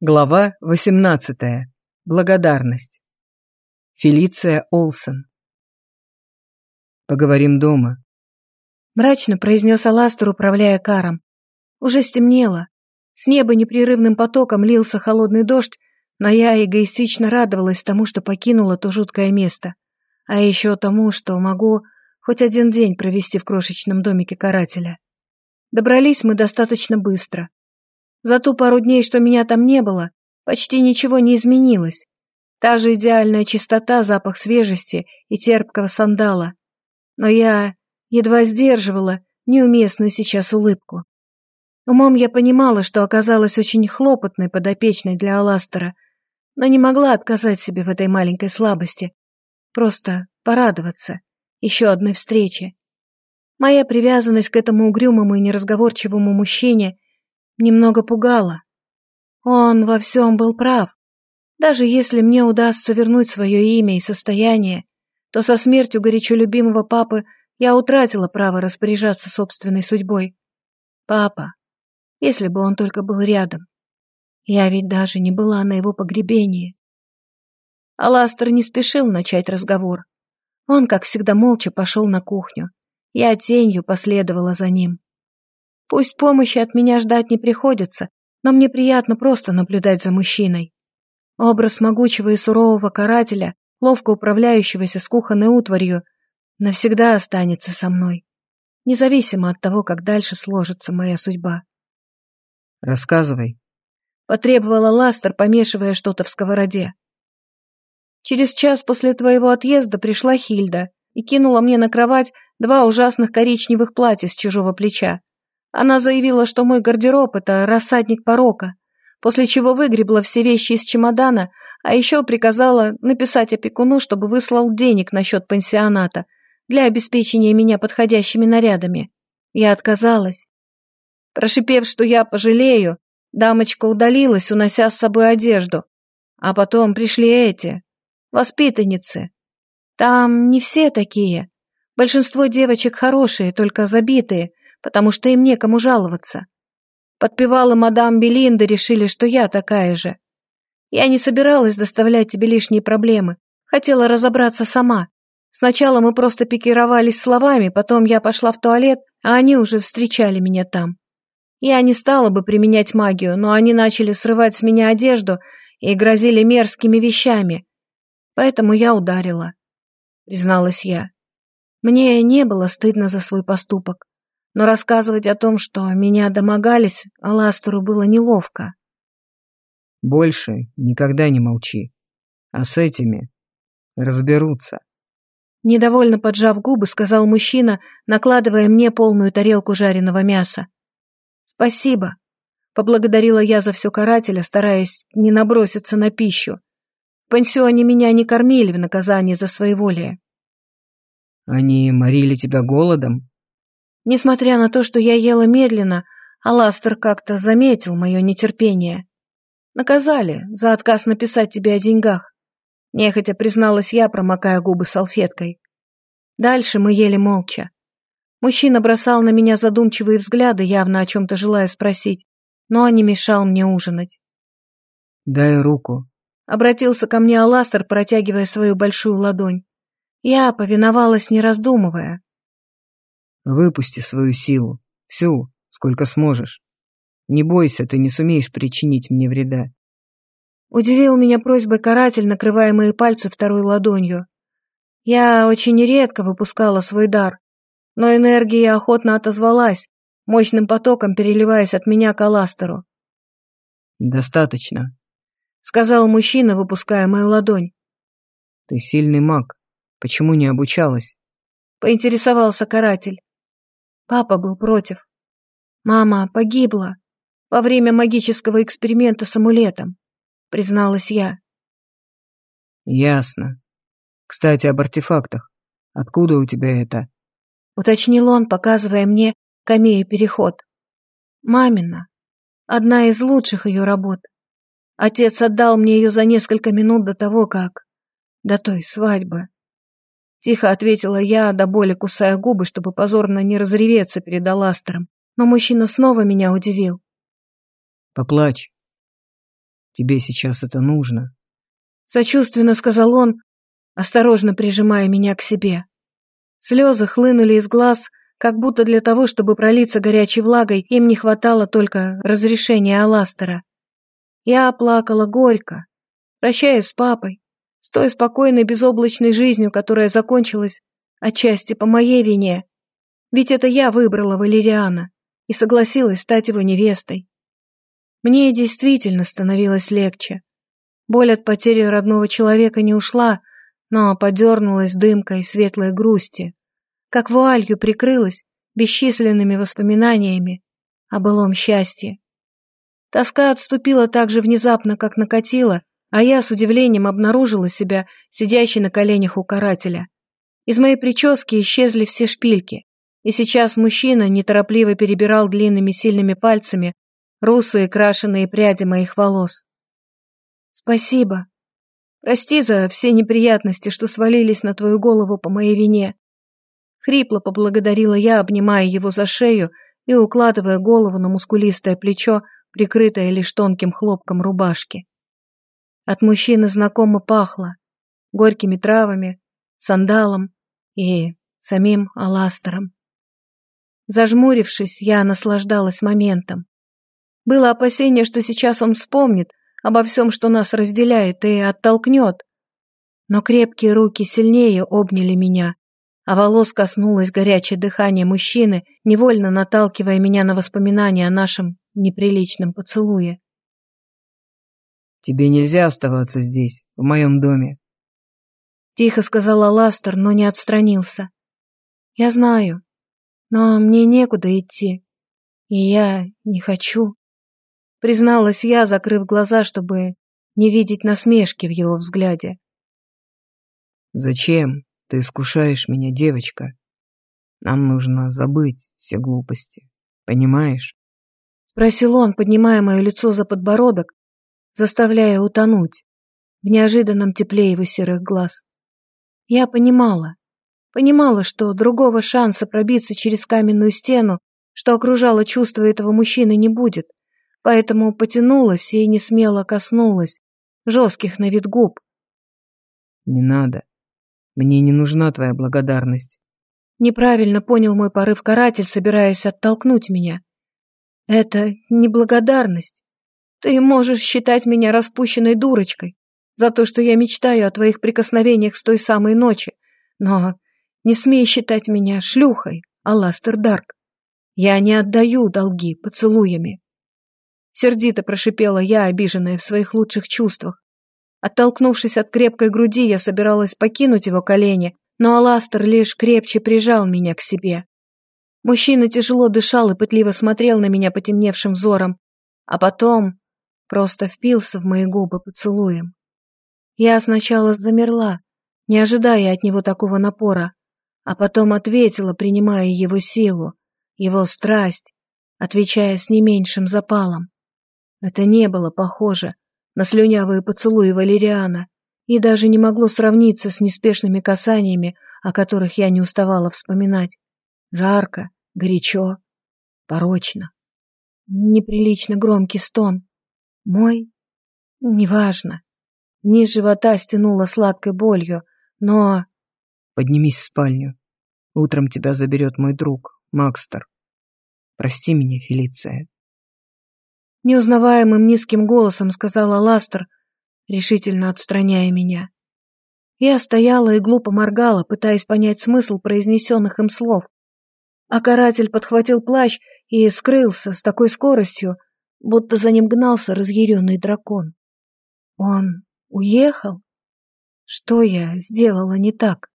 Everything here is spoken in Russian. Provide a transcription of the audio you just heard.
Глава 18. Благодарность. Фелиция Олсен. Поговорим дома. Мрачно произнес Аластер, управляя каром. Уже стемнело. С неба непрерывным потоком лился холодный дождь, но я эгоистично радовалась тому, что покинула то жуткое место. А еще тому, что могу хоть один день провести в крошечном домике карателя. Добрались мы достаточно быстро. За ту пару дней, что меня там не было, почти ничего не изменилось. Та же идеальная чистота, запах свежести и терпкого сандала. Но я едва сдерживала неуместную сейчас улыбку. Умом я понимала, что оказалась очень хлопотной подопечной для Аластера, но не могла отказать себе в этой маленькой слабости. Просто порадоваться еще одной встрече. Моя привязанность к этому угрюмому и неразговорчивому мужчине немного пугало. Он во всем был прав. Даже если мне удастся вернуть свое имя и состояние, то со смертью горячо любимого папы я утратила право распоряжаться собственной судьбой. Папа, если бы он только был рядом. Я ведь даже не была на его погребении. Аластер не спешил начать разговор. Он, как всегда, молча пошел на кухню. Я тенью последовала за ним. Пусть помощи от меня ждать не приходится, но мне приятно просто наблюдать за мужчиной. Образ могучего и сурового карателя, ловко управляющегося с кухонной утварью, навсегда останется со мной, независимо от того, как дальше сложится моя судьба. «Рассказывай», — потребовала Ластер, помешивая что-то в сковороде. Через час после твоего отъезда пришла Хильда и кинула мне на кровать два ужасных коричневых платья с чужого плеча. Она заявила, что мой гардероб — это рассадник порока, после чего выгребла все вещи из чемодана, а еще приказала написать опекуну, чтобы выслал денег на счет пансионата для обеспечения меня подходящими нарядами. Я отказалась. Прошипев, что я пожалею, дамочка удалилась, унося с собой одежду. А потом пришли эти, воспитанницы. Там не все такие. Большинство девочек хорошие, только забитые, потому что им некому жаловаться. Подпевала мадам Белинда, решили, что я такая же. Я не собиралась доставлять тебе лишние проблемы, хотела разобраться сама. Сначала мы просто пикировались словами, потом я пошла в туалет, а они уже встречали меня там. Я не стала бы применять магию, но они начали срывать с меня одежду и грозили мерзкими вещами. Поэтому я ударила, призналась я. Мне не было стыдно за свой поступок но рассказывать о том, что меня домогались, Аластеру было неловко. «Больше никогда не молчи, а с этими разберутся». Недовольно поджав губы, сказал мужчина, накладывая мне полную тарелку жареного мяса. «Спасибо», — поблагодарила я за все карателя, стараясь не наброситься на пищу. В пансионе меня не кормили в наказание за своеволие. «Они морили тебя голодом?» Несмотря на то, что я ела медленно, Аластер как-то заметил мое нетерпение. Наказали за отказ написать тебе о деньгах. Нехотя призналась я, промокая губы салфеткой. Дальше мы ели молча. Мужчина бросал на меня задумчивые взгляды, явно о чем-то желая спросить, но не мешал мне ужинать. «Дай руку», — обратился ко мне Аластер, протягивая свою большую ладонь. Я повиновалась, не раздумывая. Выпусти свою силу. Всю, сколько сможешь. Не бойся, ты не сумеешь причинить мне вреда. Удивил меня просьбой каратель, накрывая мои пальцы второй ладонью. Я очень редко выпускала свой дар, но энергия охотно отозвалась, мощным потоком переливаясь от меня к Аластеру. «Достаточно», — сказал мужчина, выпуская мою ладонь. «Ты сильный маг. Почему не обучалась?» — поинтересовался каратель. Папа был против. Мама погибла во время магического эксперимента с амулетом, призналась я. Ясно. Кстати, об артефактах. Откуда у тебя это? Уточнил он, показывая мне камею переход. Мамина. Одна из лучших ее работ. Отец отдал мне ее за несколько минут до того, как... До той свадьбы. Тихо ответила я, до боли кусая губы, чтобы позорно не разреветься перед Аластером. Но мужчина снова меня удивил. «Поплачь». Тебе сейчас это нужно. Сочувственно сказал он, осторожно прижимая меня к себе. Слезы хлынули из глаз, как будто для того, чтобы пролиться горячей влагой, им не хватало только разрешения Аластера. Я плакала горько, прощаясь с папой, с той спокойной безоблачной жизнью, которая закончилась отчасти по моей вине. Ведь это я выбрала Валериана и согласилась стать его невестой. Мне действительно становилось легче. Боль от потери родного человека не ушла, но подернулась дымкой светлой грусти, как вуалью прикрылась бесчисленными воспоминаниями о былом счастье. Тоска отступила так же внезапно, как накатила, а я с удивлением обнаружила себя сидящей на коленях у карателя. Из моей прически исчезли все шпильки, и сейчас мужчина неторопливо перебирал длинными сильными пальцами русые крашеные пряди моих волос. Спасибо. Прости за все неприятности, что свалились на твою голову по моей вине. Хрипло поблагодарила я, обнимая его за шею и укладывая голову на мускулистое плечо, прикрытое лишь тонким хлопком рубашки. От мужчины знакомо пахло горькими травами, сандалом и самим аластером. Зажмурившись, я наслаждалась моментом. Было опасение, что сейчас он вспомнит обо всем, что нас разделяет, и оттолкнет. Но крепкие руки сильнее обняли меня, а волос коснулось горячее дыхание мужчины, невольно наталкивая меня на воспоминания о нашем неприличном поцелуе. «Тебе нельзя оставаться здесь, в моем доме», — тихо сказала Ластер, но не отстранился. «Я знаю, но мне некуда идти, и я не хочу». Призналась я, закрыв глаза, чтобы не видеть насмешки в его взгляде. «Зачем ты искушаешь меня, девочка? Нам нужно забыть все глупости, понимаешь?» Спросил он, поднимая мое лицо за подбородок, заставляя утонуть в неожиданном тепле его серых глаз. Я понимала, понимала, что другого шанса пробиться через каменную стену, что окружало чувство этого мужчины, не будет поэтому потянулась и не смело коснулась жестких на вид губ. «Не надо. Мне не нужна твоя благодарность». Неправильно понял мой порыв каратель, собираясь оттолкнуть меня. «Это не благодарность. Ты можешь считать меня распущенной дурочкой за то, что я мечтаю о твоих прикосновениях с той самой ночи, но не смей считать меня шлюхой, Аластер Дарк. Я не отдаю долги поцелуями. Сердито прошипела я, обиженная в своих лучших чувствах. Оттолкнувшись от крепкой груди, я собиралась покинуть его колени, но Аластер лишь крепче прижал меня к себе. Мужчина тяжело дышал и пытливо смотрел на меня потемневшим взором, а потом просто впился в мои губы поцелуем. Я сначала замерла, не ожидая от него такого напора, а потом ответила, принимая его силу, его страсть, отвечая с не меньшим запалом. Это не было похоже на слюнявые поцелуи Валериана и даже не могло сравниться с неспешными касаниями, о которых я не уставала вспоминать. Жарко, горячо, порочно. Неприлично громкий стон. Мой? Неважно. Низ живота стянуло сладкой болью, но... Поднимись в спальню. Утром тебя заберет мой друг, Макстер. Прости меня, Фелиция. Неузнаваемым низким голосом сказала Ластер, решительно отстраняя меня. Я стояла и глупо моргала, пытаясь понять смысл произнесенных им слов. А каратель подхватил плащ и скрылся с такой скоростью, будто за ним гнался разъяренный дракон. Он уехал? Что я сделала не так?